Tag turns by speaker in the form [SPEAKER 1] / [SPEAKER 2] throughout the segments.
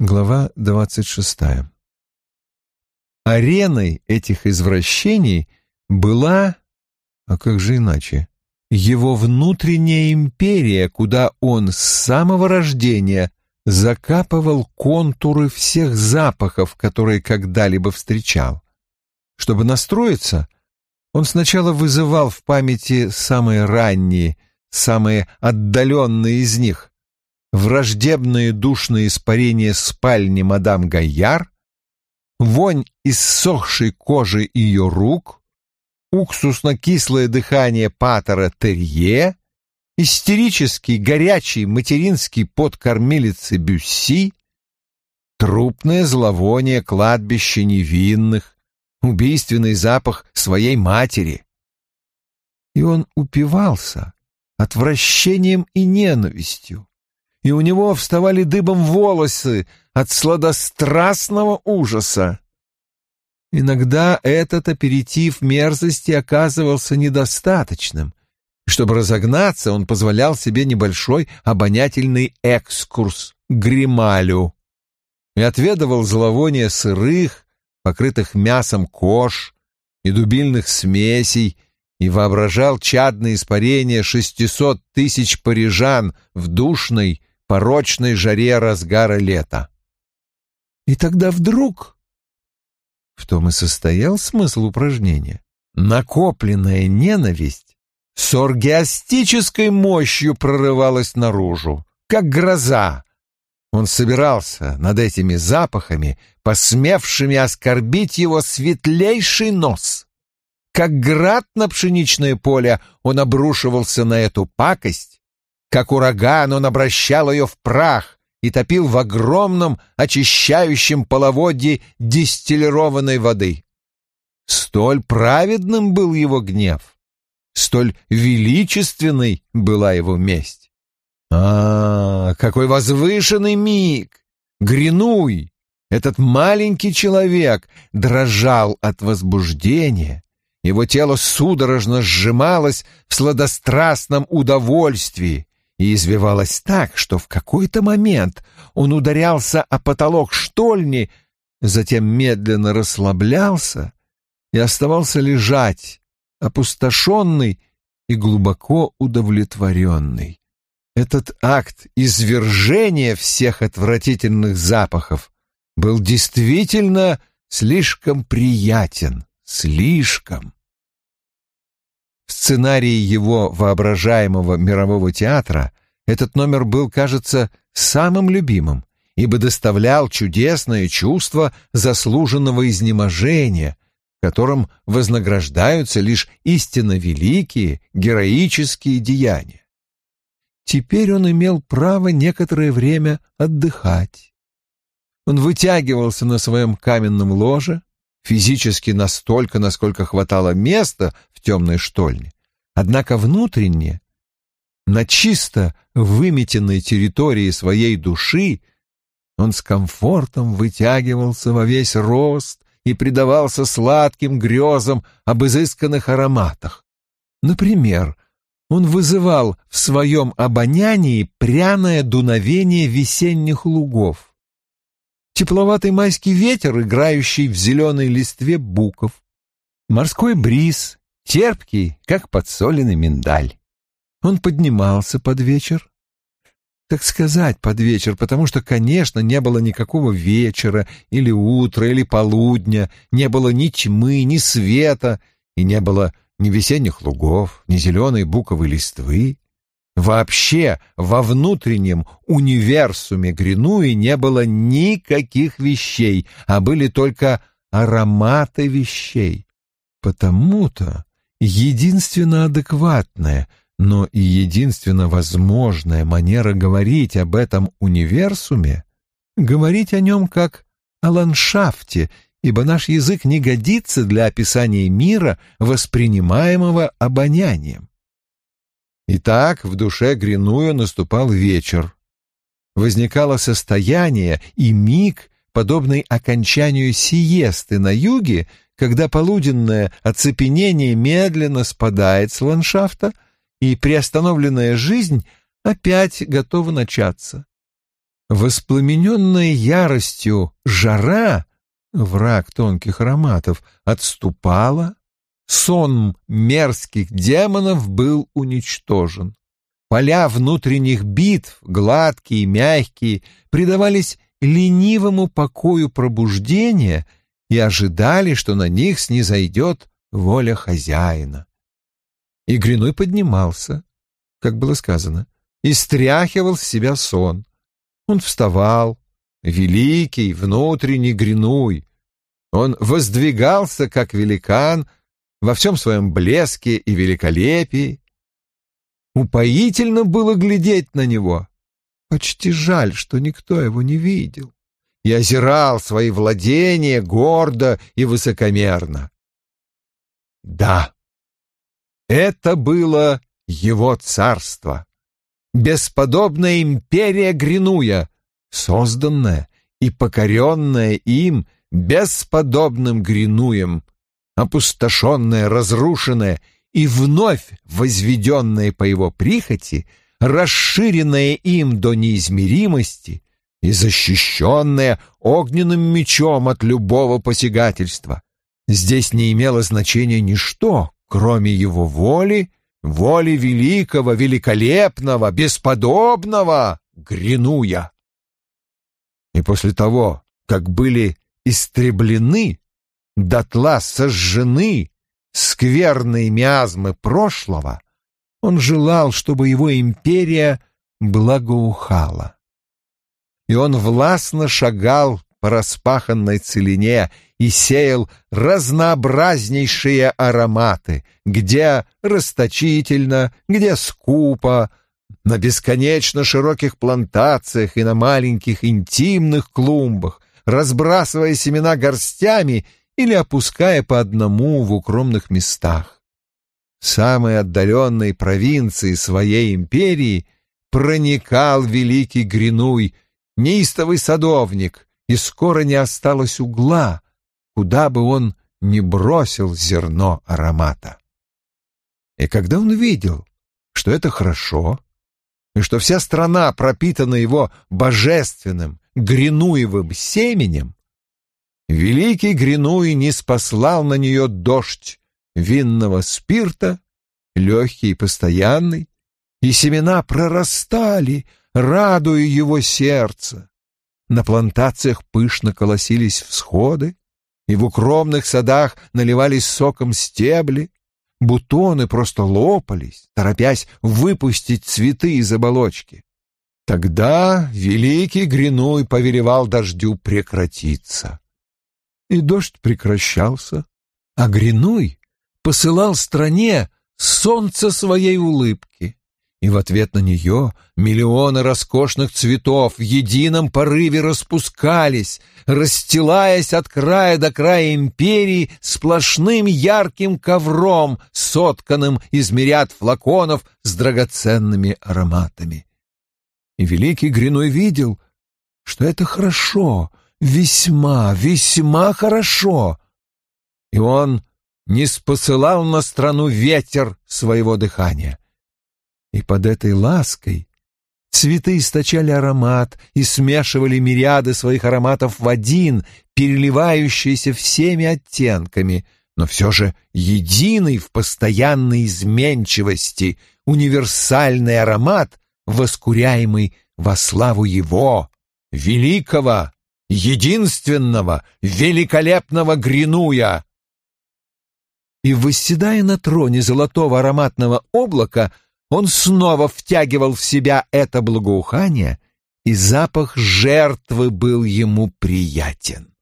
[SPEAKER 1] Глава двадцать шестая. Ареной этих извращений была, а как же иначе, его внутренняя империя, куда он с самого рождения закапывал контуры всех запахов, которые когда-либо встречал. Чтобы настроиться, он сначала вызывал в памяти самые ранние, самые отдаленные из них, враждебные душные испарения спальни мадам Гайяр, вонь иссохшей кожи ее рук, уксусно-кислое дыхание патера Терье, истерический горячий материнский пот кормилицы Бюсси, трупное зловоние кладбища невинных, убийственный запах своей матери. И он упивался отвращением и ненавистью, и у него вставали дыбом волосы от сладострастного ужаса. Иногда этот аперитив мерзости оказывался недостаточным. Чтобы разогнаться, он позволял себе небольшой обонятельный экскурс к грималю и отведывал зловоние сырых, покрытых мясом кож и дубильных смесей, и воображал чадные испарения шестисот тысяч парижан в душной, порочной жаре разгара лета. И тогда вдруг в том и состоял смысл упражнения. Накопленная ненависть с оргиастической мощью прорывалась наружу, как гроза. Он собирался над этими запахами, посмевшими оскорбить его светлейший нос. Как град на пшеничное поле он обрушивался на эту пакость, как ураган он обращал ее в прах, и топил в огромном очищающем половодье дистиллированной воды. Столь праведным был его гнев, столь величественной была его месть. А, какой возвышенный миг! Гринуй! Этот маленький человек дрожал от возбуждения, его тело судорожно сжималось в сладострастном удовольствии, и извивалась так, что в какой-то момент он ударялся о потолок штольни, затем медленно расслаблялся и оставался лежать, опустошенный и глубоко удовлетворенный. Этот акт извержения всех отвратительных запахов был действительно слишком приятен, слишком. В сценарии его воображаемого мирового театра этот номер был, кажется, самым любимым, ибо доставлял чудесное чувство заслуженного изнеможения, которым вознаграждаются лишь истинно великие героические деяния. Теперь он имел право некоторое время отдыхать. Он вытягивался на своем каменном ложе, физически настолько, насколько хватало места в темной штольне, однако внутренне, на чисто выметенной территории своей души, он с комфортом вытягивался во весь рост и предавался сладким грезам об изысканных ароматах. Например, он вызывал в своем обонянии пряное дуновение весенних лугов тепловатый майский ветер, играющий в зеленой листве буков, морской бриз, терпкий, как подсоленный миндаль. Он поднимался под вечер, так сказать, под вечер, потому что, конечно, не было никакого вечера или утра или полудня, не было ни тьмы, ни света, и не было ни весенних лугов, ни зеленой буковой листвы. Вообще во внутреннем универсуме Гринуи не было никаких вещей, а были только ароматы вещей. Потому-то единственно адекватная, но и единственно возможная манера говорить об этом универсуме — говорить о нем как о ландшафте, ибо наш язык не годится для описания мира, воспринимаемого обонянием. Итак, в душе Гринуя наступал вечер. Возникало состояние и миг, подобный окончанию сиесты на юге, когда полуденное оцепенение медленно спадает с ландшафта, и приостановленная жизнь опять готова начаться. Воспламененная яростью жара, враг тонких ароматов, отступала, сон мерзких демонов был уничтожен. Поля внутренних битв, гладкие и мягкие, предавались ленивому покою пробуждения и ожидали, что на них снизойдет воля хозяина. И Гриной поднимался, как было сказано, и стряхивал с себя сон. Он вставал, великий, внутренний Гринуй. Он воздвигался, как великан, во всем своем блеске и великолепии. Упоительно было глядеть на него. Почти жаль, что никто его не видел. И озирал свои владения гордо и высокомерно. Да, это было его царство, бесподобная империя Гринуя, созданная и покоренная им бесподобным Гринуем, опустошенная, разрушенная и вновь возведенная по его прихоти, расширенная им до неизмеримости и защищенная огненным мечом от любого посягательства. Здесь не имело значения ничто, кроме его воли, воли великого, великолепного, бесподобного Гринуя. И после того, как были истреблены, дотла сожжены скверные миазмы прошлого, он желал, чтобы его империя благоухала. И он властно шагал по распаханной целине и сеял разнообразнейшие ароматы, где расточительно, где скупо, на бесконечно широких плантациях и на маленьких интимных клумбах, разбрасывая семена горстями или опуская по одному в укромных местах. Самые отдаленные провинции своей империи проникал великий Гринуй, неистовый садовник, и скоро не осталось угла, куда бы он ни бросил зерно аромата. И когда он видел, что это хорошо, и что вся страна пропитана его божественным, гринуевым семенем, великий Гринуй не спаслал на нее дождь винного спирта, легкий и постоянный, и семена прорастали, радуя его сердце. На плантациях пышно колосились всходы, и в укромных садах наливались соком стебли, бутоны просто лопались, торопясь выпустить цветы из оболочки. Тогда великий Гринуй повелевал дождю прекратиться. И дождь прекращался, а Гринуй посылал стране солнце своей улыбки и в ответ на нее миллионы роскошных цветов в едином порыве распускались, расстилаясь от края до края империи сплошным ярким ковром, сотканным из мириад флаконов с драгоценными ароматами. И великий Гриной видел, что это хорошо, весьма, весьма хорошо. И он не спосылал на страну ветер своего дыхания — и под этой лаской цветы источали аромат и смешивали мириады своих ароматов в один, переливающийся всеми оттенками, но все же единый в постоянной изменчивости, универсальный аромат, воскуряемый во славу его, великого, единственного, великолепного Гринуя. И, восседая на троне золотого ароматного облака, он снова втягивал в себя это благоухание, и запах жертвы был ему приятен.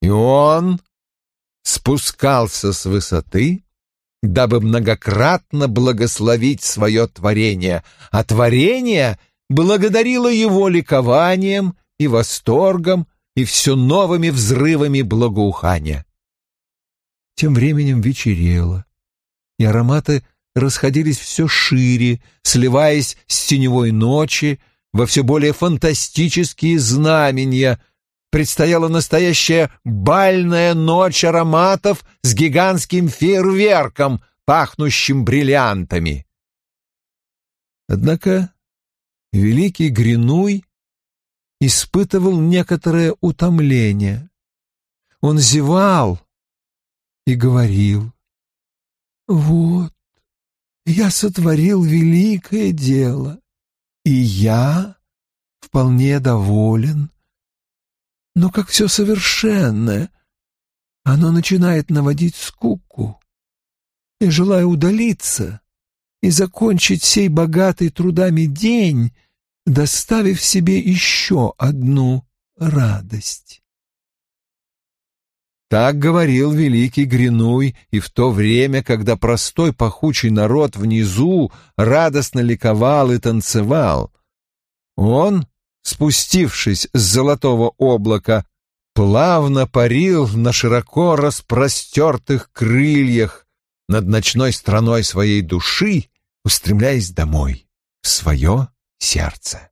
[SPEAKER 1] И он спускался с высоты, дабы многократно благословить свое творение, а творение благодарило его ликованием и восторгом и все новыми взрывами благоухания. Тем временем вечерело, и ароматы расходились все шире, сливаясь с теневой ночи во все более фантастические знамения. Предстояла настоящая бальная ночь ароматов с гигантским фейерверком, пахнущим бриллиантами. Однако великий Гринуй испытывал некоторое утомление. Он зевал и говорил, «Вот, я сотворил великое дело, и я вполне доволен. Но как все совершенное, оно начинает наводить скуку. И желаю удалиться и закончить сей богатый трудами день, доставив себе еще одну радость. Так говорил великий Гринуй и в то время, когда простой пахучий народ внизу радостно ликовал и танцевал. Он, спустившись с золотого облака, плавно парил на широко распростертых крыльях над ночной страной своей души, устремляясь домой, в свое сердце.